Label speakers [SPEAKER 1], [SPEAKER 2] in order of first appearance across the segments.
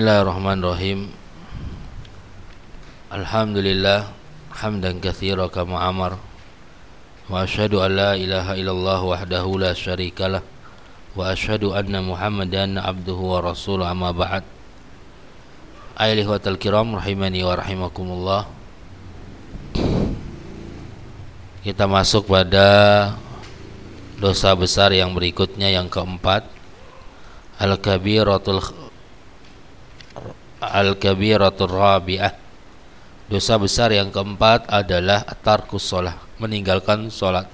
[SPEAKER 1] Bismillahirrahmanirrahim. Alhamdulillah Hamdan kathira kama amar. Wa ashadu an la ilaha illallah wahdahu la syarikalah Wa ashadu anna muhammadan abduhu wa rasuluh amma ba'd. Ayah ihwatal kiram rahimani wa rahimakumullah. Kita masuk pada dosa besar yang berikutnya yang keempat. Al-kabiratul Al-kabiratul rabi'ah. Dosa besar yang keempat adalah tarkus sholat Meninggalkan sholat.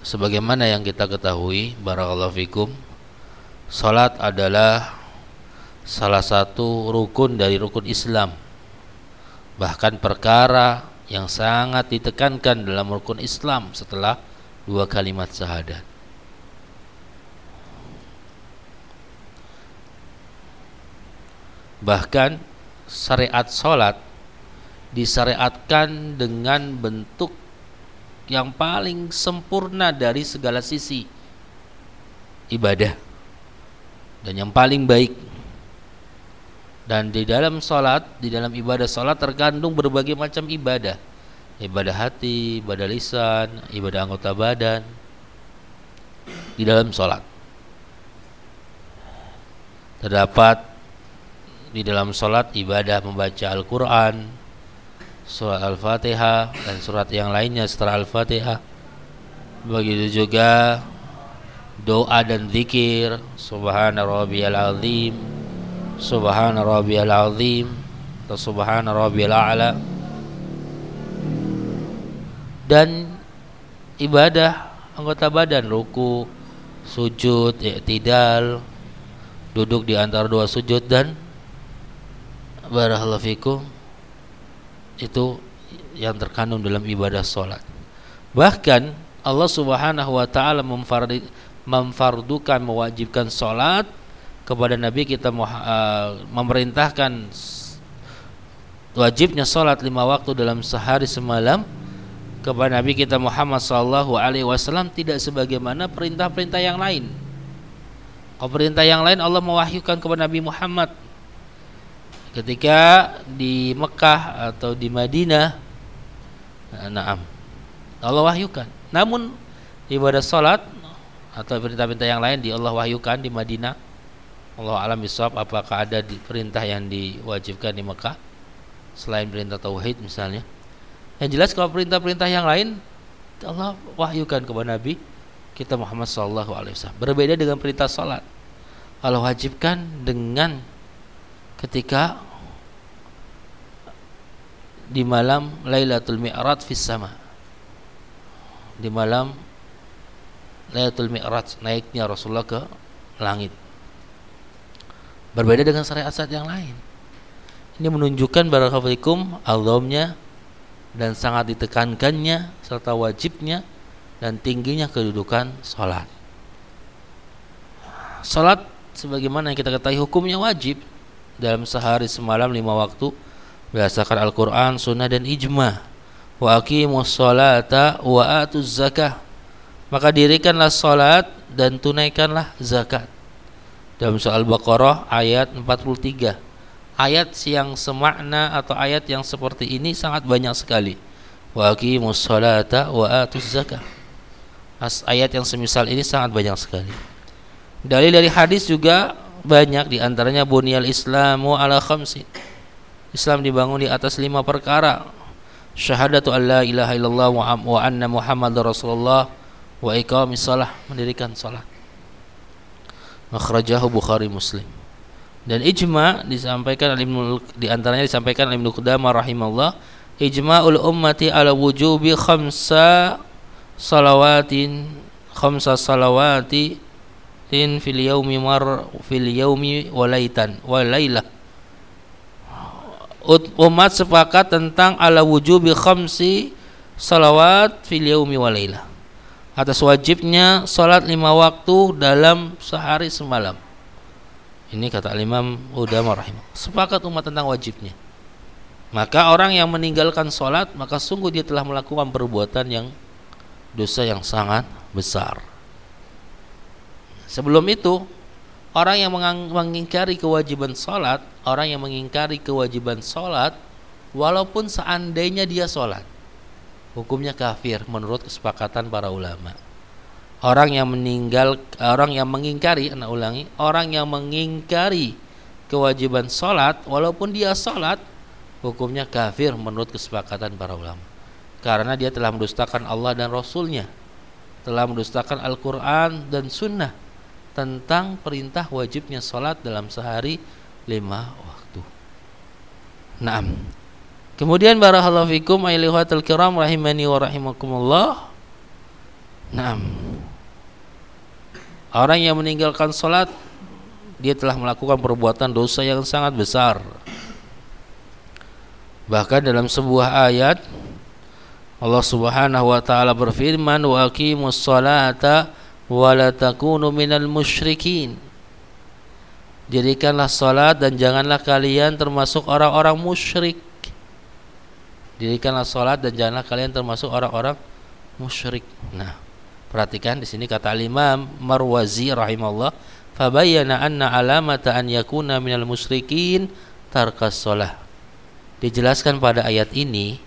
[SPEAKER 1] Sebagaimana yang kita ketahui Barakallahu fikum Sholat adalah Salah satu rukun dari rukun Islam. Bahkan perkara yang sangat ditekankan dalam rukun Islam Setelah dua kalimat syahadat Bahkan syariat sholat disyariatkan dengan bentuk yang paling sempurna dari segala sisi. Ibadah. Dan yang paling baik. Dan di dalam sholat di dalam ibadah sholat terkandung berbagai macam ibadah. Ibadah hati, ibadah lisan, ibadah anggota badan. Di dalam sholat. Terdapat di dalam sholat ibadah membaca Al-Quran surat Al-Fatihah dan surat yang lainnya setelah Al-Fatihah. Begitu juga doa dan zikir subhana rabbiyal azim subhana rabbiyal azim atau subhana rabbiyal a'la. Dan ibadah anggota badan ruku sujud i'tidal duduk di antara dua sujud dan barakallahu itu yang terkandung dalam ibadah sholat. Bahkan Allah subhanahu wa ta'ala memfardukan mewajibkan sholat kepada Nabi kita uh, memerintahkan wajibnya sholat lima waktu dalam sehari semalam kepada Nabi kita Muhammad sallallahu alaihi wasallam tidak sebagaimana perintah-perintah yang lain. Kalau perintah yang lain Allah mewahyukan kepada Nabi Muhammad ketika di Mekah atau di Madinah naam Allah wahyukan. Namun ibadah salat atau perintah-perintah yang lain di Allah wahyukan di Madinah. Allah alam bisawab apakah ada di perintah yang diwajibkan di Mekah? Selain perintah tauhid misalnya. Yang jelas kalau perintah-perintah yang lain Allah wahyukan kepada Nabi kita Muhammad wasallam. Berbeda dengan perintah salat Allah wajibkan dengan ketika di malam Lailatul Mi'raj fis sama. Di malam Lailatul Mi'raj naiknya Rasulullah ke langit. Berbeda dengan syariat-syariat yang lain. Ini menunjukkan barakatukum azamnya dan sangat ditekankannya serta wajibnya dan tingginya kedudukan salat. Salat sebagaimana yang kita ketahui hukumnya wajib dalam sehari semalam lima waktu berdasarkan Al-Quran, Sunnah dan Ijma. Wa aqimus salata wa atuz zakah. Maka dirikanlah salat dan tunaikanlah zakat. Dalam soal Baqarah ayat 43. Ayat yang semakna atau ayat yang seperti ini sangat banyak sekali. Wa aqimus salata wa atuz zakah. Ayat yang semisal ini sangat banyak sekali. Dalil dari hadis juga banyak di antaranya bunyal islamu ala khamsin Islam dibangun di atas lima perkara. Syahadatu alla ilaha illallah wa anna muhammad rasulullah wa iqamis salah mendirikan salat makhrajahu bukhari muslim. Dan ijma disampaikan Ibnu di antaranya disampaikan Ibnu Qudamah rahimahullah ijma'ul ummati ala wujubi khamsa salawatin khamsa salawati tin fil yaumi mar fil yaumi walaitan walailah umat sepakat tentang ala wujubi khamsi salawat fil yaumi walailah atas wajibnya salat lima waktu dalam sehari semalam. Ini kata Imam Udama rahimah. Sepakat umat tentang wajibnya. Maka orang yang meninggalkan salat maka sungguh dia telah melakukan perbuatan yang dosa yang sangat besar Sebelum itu orang yang mengingkari kewajiban sholat, orang yang mengingkari kewajiban sholat, walaupun seandainya dia sholat, hukumnya kafir menurut kesepakatan para ulama. Orang yang meninggal, orang yang mengingkari, anak ulangi, orang yang mengingkari kewajiban sholat, walaupun dia sholat, hukumnya kafir menurut kesepakatan para ulama. Karena dia telah mendustakan Allah dan Rasulnya, telah mendustakan Al-Quran dan Sunnah tentang perintah wajibnya sholat dalam sehari lima waktu. Naam. Kemudian barakallahu fikum ayyuhatul kiram rahimani wa rahimakumullah. Naam. Orang yang meninggalkan sholat dia telah melakukan perbuatan dosa yang sangat besar. Bahkan dalam sebuah ayat Allah Subhanahu wa taala berfirman wa aqimus salata wa la takunu minal musyrikin. Jadikanlah salat dan janganlah kalian termasuk orang-orang musyrik. Dirikanlah sholat dan janganlah kalian termasuk orang-orang musyrik. Nah, perhatikan di sini kata Imam Marwazi rahimahullah, fabayyana anna alamata an yakuna minal musyrikin tarkas sholah. Dijelaskan pada ayat ini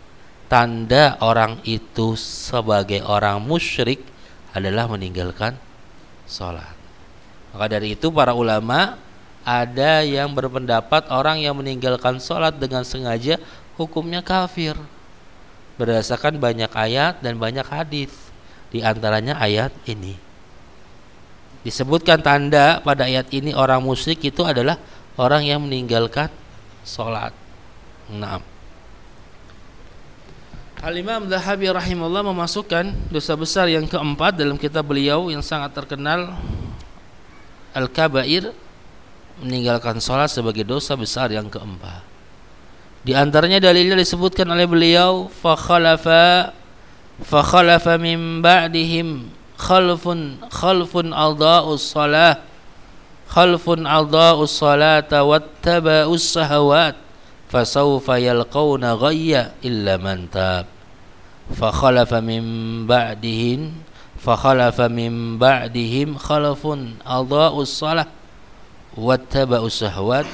[SPEAKER 1] tanda orang itu sebagai orang musyrik adalah meninggalkan sholat. Maka dari itu para ulama ada yang berpendapat orang yang meninggalkan sholat dengan sengaja hukumnya kafir berdasarkan banyak ayat dan banyak hadis di antaranya ayat ini disebutkan tanda pada ayat ini orang musyrik itu adalah orang yang meninggalkan sholat Naam. Al-Imam Zahabi rahimahullah memasukkan dosa besar yang keempat dalam kitab beliau yang sangat terkenal Al-Kabair meninggalkan sholat sebagai dosa besar yang keempat. Di antaranya dalilnya disebutkan oleh beliau fa khalafa fa khalafa min ba'dihim khalfun khalfun adaa'us salah khalfun adaa'us salata wattaba'us sahawat fasawfa yalqawna ghayya illa man tab min ba'dihim fa khalafa min ba'dihim khalfun adaa'us salah wattaba'us sahawat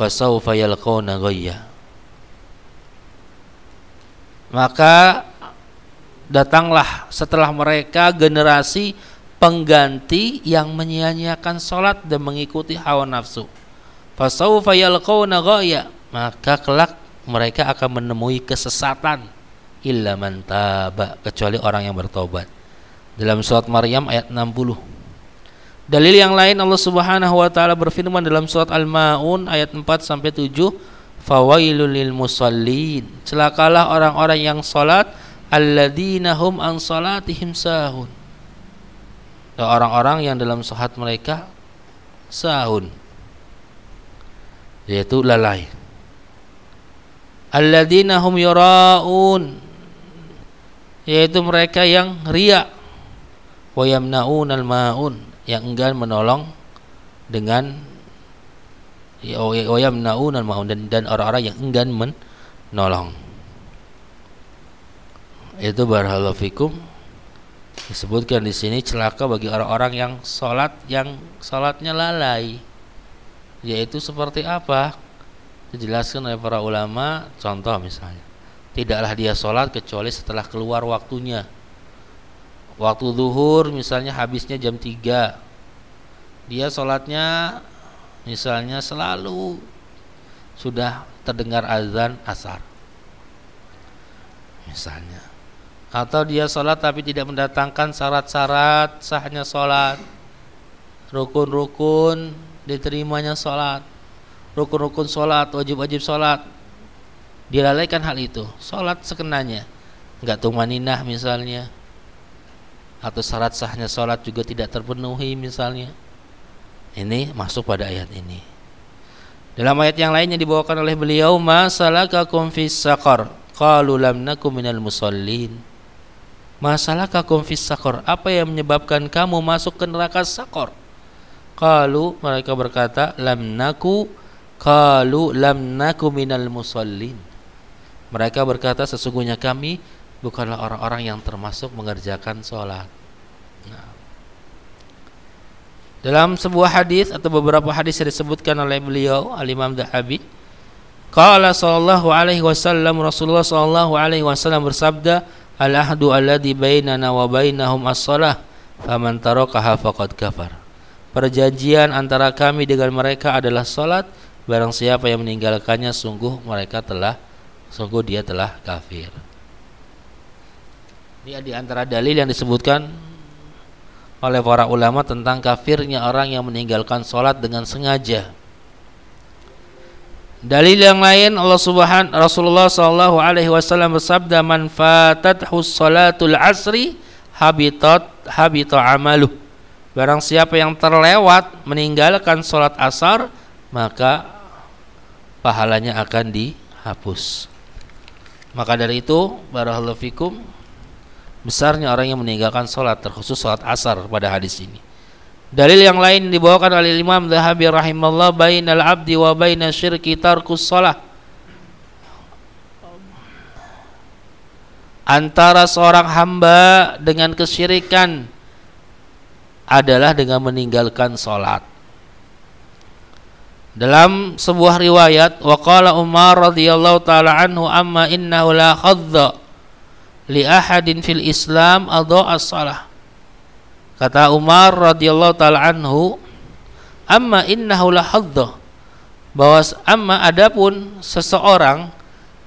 [SPEAKER 1] fasawfa yalqawna ghayya maka datanglah setelah mereka generasi pengganti yang menyia-nyiakan salat dan mengikuti hawa nafsu. Fasawfa yalqawna ghayya. Maka kelak mereka akan menemui kesesatan illa man taba kecuali orang yang bertobat dalam surat Maryam ayat 60 Dalil yang lain Allah Subhanahu wa taala berfirman dalam surat Al-Maun ayat 4 sampai 7, "Fawailul lil musallin." Celakalah orang-orang yang salat alladzina hum an salatihim sahun. Orang-orang yang dalam salat mereka sahun yaitu lalai. Alladzina hum yuraun yaitu mereka yang riak. Wa yamnaun al-maun yang enggan menolong dengan wayamnaun al dan dan orang-orang yang enggan menolong. Itu barakallahu fikum. Disebutkan di sini celaka bagi orang-orang yang sholat yang sholatnya lalai. Yaitu seperti apa? Dijelaskan oleh para ulama contoh misalnya tidaklah dia sholat kecuali setelah keluar waktunya. Waktu zuhur misalnya habisnya jam 3 dia sholatnya misalnya selalu sudah terdengar azan asar. Misalnya. Atau dia sholat tapi tidak mendatangkan syarat-syarat sahnya sholat. Rukun-rukun diterimanya sholat. Rukun-rukun sholat wajib-wajib sholat dilalaikan hal itu. Sholat sekenanya. Nggak tumaninah misalnya. Atau syarat sahnya sholat juga tidak terpenuhi misalnya. Ini masuk pada ayat ini. Dalam ayat yang lain yang dibawakan oleh beliau masalakakum fis saqar. Qalu lam nakum minal musallin. Masalakakum fis saqar. Apa yang menyebabkan kamu masuk ke neraka sakor qalu mereka berkata lam naku. Qalu lam naku minal musallin mereka berkata sesungguhnya kami bukanlah orang-orang yang termasuk mengerjakan sholat. Nah. Dalam sebuah hadis atau beberapa hadis yang disebutkan oleh beliau Al-Imam Dahabi Qala sallallahu alaihi wasallam Rasulullah sallallahu alaihi wasallam bersabda Al-ahdu alladhi bainana wa bainahum as-salah faman tarakaha faqad kafar. Perjanjian antara kami dengan mereka adalah salat barang siapa yang meninggalkannya sungguh mereka telah sungguh dia telah kafir. Ini di antara dalil yang disebutkan oleh para ulama tentang kafirnya orang yang meninggalkan sholat dengan sengaja. Dalil yang lain Allah Subhanahu Rasulullah sallallahu alaihi wasallam bersabda man fatathu asri habitat habita amaluh. Barang siapa yang terlewat meninggalkan sholat asar maka pahalanya akan dihapus. Maka dari itu barakallahu fikum besarnya orang yang meninggalkan sholat terkhusus sholat asar pada hadis ini. Dalil yang lain dibawakan oleh Imam Zahabi rahimahullah bainal abdi wa baina syirki tarkus sholat. Antara seorang hamba dengan kesyirikan adalah dengan meninggalkan sholat dalam sebuah riwayat waqala Umar radhiyallahu taala anhu amma innahu la khadda li ahadin fil Islam adha as-salah. Kata Umar radhiyallahu taala anhu, amma innahu la hadda. Bahwa amma adapun seseorang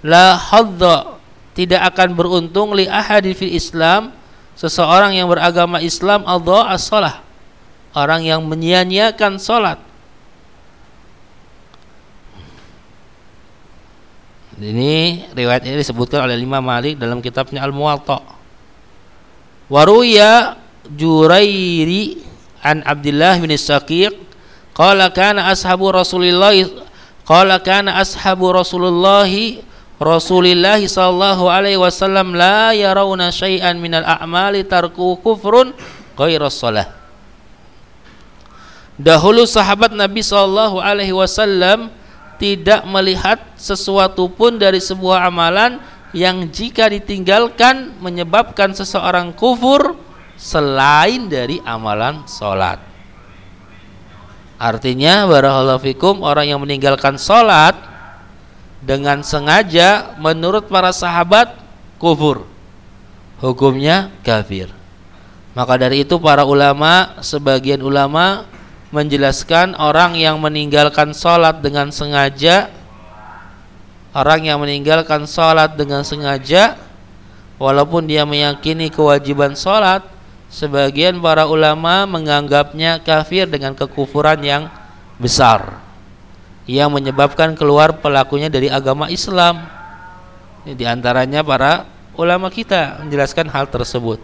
[SPEAKER 1] la hadda tidak akan beruntung li ahadin fil Islam seseorang yang beragama Islam adha as-salah. Orang yang menyia-nyiakan salat Ini riwayat ini disebutkan oleh Imam Malik dalam kitabnya Al-Muwatta. Waruya Jurairi an Abdullah bin Saqiq qala kana ashabu Rasulillah qala kana ashabu Rasulullah Rasulillah sallallahu alaihi wasallam la yarawna syai'an minal a'mali tarku kufrun ghairas salah. Dahulu sahabat Nabi sallallahu alaihi wasallam tidak melihat sesuatu pun dari sebuah amalan yang jika ditinggalkan menyebabkan seseorang kufur selain dari amalan sholat. Artinya fikum orang yang meninggalkan sholat dengan sengaja menurut para sahabat kufur. Hukumnya kafir. Maka dari itu para ulama, sebagian ulama menjelaskan orang yang meninggalkan sholat dengan sengaja orang yang meninggalkan sholat dengan sengaja walaupun dia meyakini kewajiban sholat sebagian para ulama menganggapnya kafir dengan kekufuran yang besar. Yang menyebabkan keluar pelakunya dari agama Islam. Di antaranya para ulama kita menjelaskan hal tersebut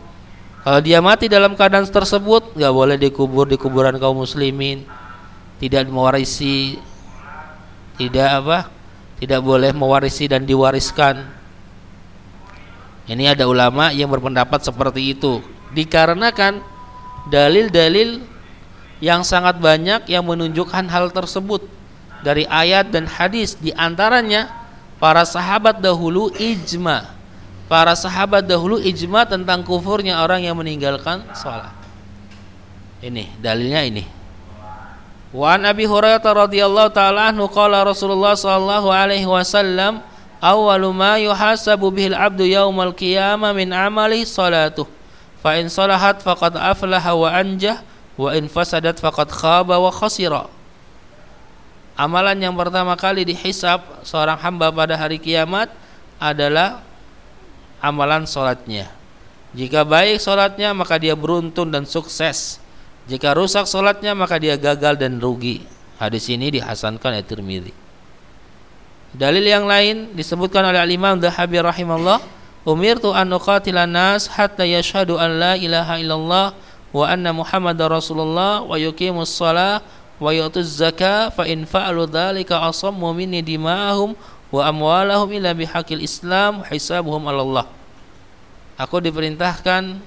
[SPEAKER 1] kalau dia mati dalam keadaan tersebut, nggak boleh dikubur di kuburan kaum muslimin, tidak mewarisi, tidak apa, tidak boleh mewarisi dan diwariskan. Ini ada ulama yang berpendapat seperti itu, dikarenakan dalil-dalil yang sangat banyak yang menunjukkan hal tersebut. Dari ayat dan hadis, di antaranya para sahabat dahulu ijma para sahabat dahulu ijma tentang kufurnya orang yang meninggalkan sholat. Ini dalilnya ini. Wa an Abi Hurairah radhiyallahu taala anhu qala Rasulullah sallallahu alaihi wasallam awwalu ma yuhasabu bihil abdu yaumal qiyamah min amali salatuh fa in salahat faqad aflaha wa anjah wa in fasadat faqad khaba wa khasira Amalan yang pertama kali dihisab seorang hamba pada hari kiamat adalah amalan sholatnya. Jika baik sholatnya maka dia beruntung dan sukses. Jika rusak sholatnya maka dia gagal dan rugi. Hadis ini dihasankan oleh Tirmidzi. Dalil yang lain disebutkan oleh Imam Dhahabi rahimahullah, "Umirtu an uqatila nas hatta yashhadu an la ilaha illallah wa anna Muhammadar Rasulullah wa yuqimus shalah wa yu'tuz zakah fa in fa'alu dzalika asammu minni dima'ahum wa amwalahum illa bihaqil Islam hisabuhum Allah. Aku diperintahkan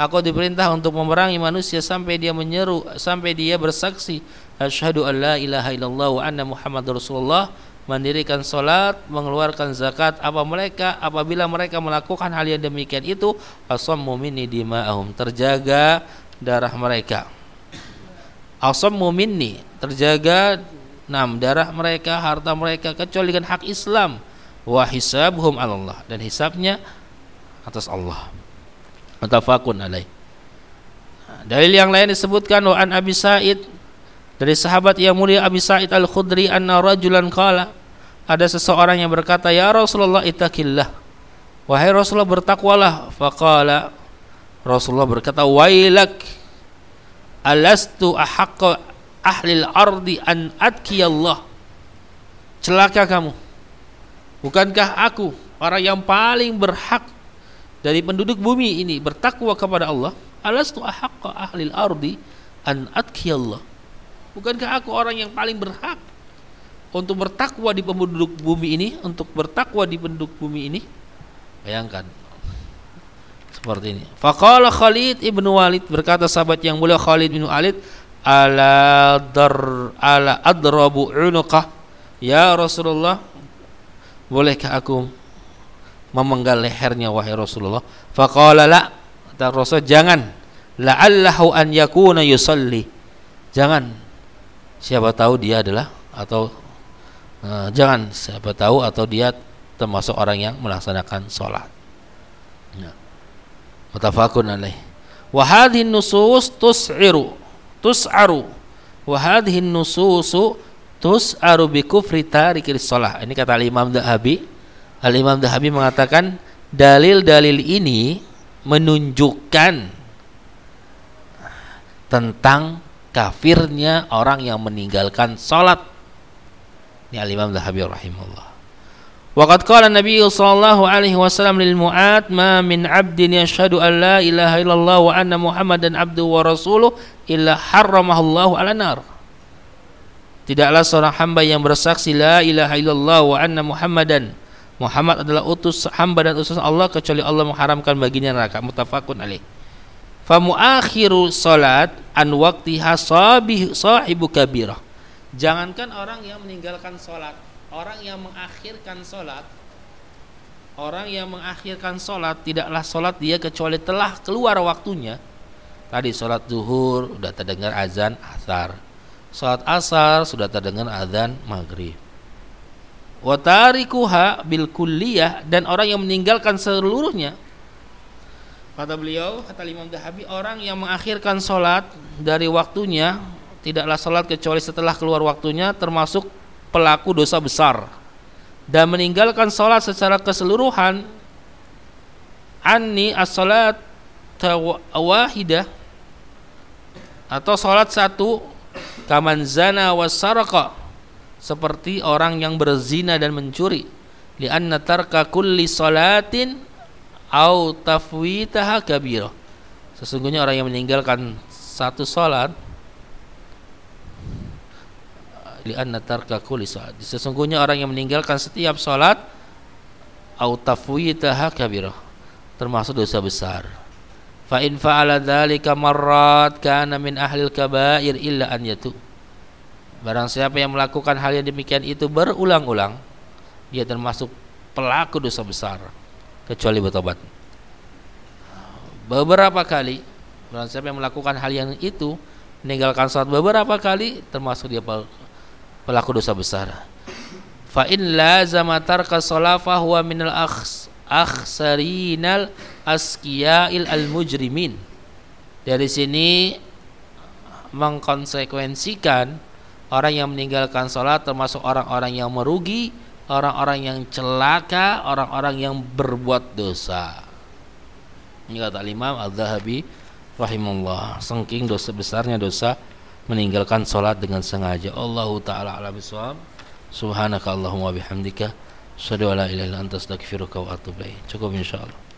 [SPEAKER 1] aku diperintah untuk memerangi manusia sampai dia menyeru sampai dia bersaksi asyhadu an la ilaha illallah wa anna muhammadar rasulullah. Mendirikan salat mengeluarkan zakat. Apa mereka apabila mereka melakukan hal yang demikian itu asammu minni dima'ahum. Terjaga darah mereka. Asammu minni. Terjaga enam darah mereka harta mereka kecuali dengan hak Islam. Wa hisabuhum Allah dan hisabnya atas Allah. Mutafakun alaih. Dalil yang lain disebutkan wa an Abi Sa'id dari sahabat yang mulia Abi Sa'id Al-Khudri anna rajulan qala ada seseorang yang berkata ya Rasulullah ittaqillah. Wahai Rasulullah bertakwalah. Faqala Rasulullah berkata wailak alastu ahaqqa ahli ardi an Allah celaka kamu. Bukankah aku orang yang paling berhak dari penduduk bumi ini bertakwa kepada Allah? Alastu ahaqqa ahli ardi an Allah bukankah aku orang yang paling berhak untuk bertakwa di penduduk bumi ini untuk bertakwa di penduduk bumi ini? Bayangkan. Seperti ini. Faqala Khalid ibnu Walid berkata sahabat yang mulia Khalid bin Walid ala dar ala adrabu unuqah ya Rasulullah bolehkah aku memenggal lehernya wahai Rasulullah? Faqala la kata Rasul jangan. La'allahu an yakuna yusalli. Jangan. Siapa tahu dia adalah atau uh, jangan. Siapa tahu atau dia termasuk orang yang melaksanakan sholat. Nah mutafakun alaih. Wa hadhihi nusus tus'iru tus'aru. Wa hadhihi nususu tus'aru bi kufri tarikil shalah. Ini kata Imam Dahabi. Al Imam Dahabi mengatakan dalil-dalil ini menunjukkan tentang kafirnya orang yang meninggalkan salat ini Al Imam Dahabi rahimahullah Waqad qala Nabi sallallahu alaihi wasallam lil Mu'ad ma min 'abdin yashhadu an la ilaha illallah wa anna Muhammadan abduhu wa rasuluh illa harramahallahu 'ala nar. Tidaklah seorang hamba yang bersaksi la ilaha illallah wa anna Muhammadan Muhammad adalah utus hamba dan utusan Allah kecuali Allah mengharamkan baginya neraka muttafaqun alaih. Fa muakhiru salat an waqtiha sahibu kabirah. Jangankan orang yang meninggalkan salat orang yang mengakhirkan sholat orang yang mengakhirkan sholat tidaklah sholat dia kecuali telah keluar waktunya. Tadi sholat zuhur sudah terdengar azan asar. Sholat asar sudah terdengar azan maghrib. Watarikuha bil kulliyah dan orang yang meninggalkan seluruhnya. Kata beliau kata Imam Dahabi orang yang mengakhirkan sholat dari waktunya tidaklah sholat kecuali setelah keluar waktunya termasuk pelaku dosa besar dan meninggalkan sholat secara keseluruhan anni as-salat wahidah atau sholat satu kaman zana wasaraka seperti orang yang berzina dan mencuri lianna tarka kulli salatin au tafwitaha kabir sesungguhnya orang yang meninggalkan satu sholat li'anna tarka kulli salat. Sesungguhnya orang yang meninggalkan setiap salat au tafwitaha kabirah termasuk dosa besar. Fa in fa'ala dzalika marrat kana min ahlil kaba'ir illa an yatu. Barang siapa yang melakukan hal yang demikian itu berulang-ulang, dia termasuk pelaku dosa besar kecuali bertobat. Beberapa kali barang siapa yang melakukan hal yang itu meninggalkan salat beberapa kali termasuk dia pelaku dosa besar. Fa in lazama tarka salafa huwa minal akhs akhsarinal askiya'il al mujrimin. Dari sini mengkonsekuensikan orang yang meninggalkan sholat termasuk orang-orang yang merugi, orang-orang yang celaka, orang-orang yang berbuat dosa. Ini kata Imam Al-Zahabi rahimahullah. Sengking dosa besarnya dosa meninggalkan sholat dengan sengaja Allahu ta'ala ala biswab subhanaka Allahumma bihamdika Asyhadu an la ilaha illa anta astaghfiruka wa atubu ilaik. Cukup insyaallah.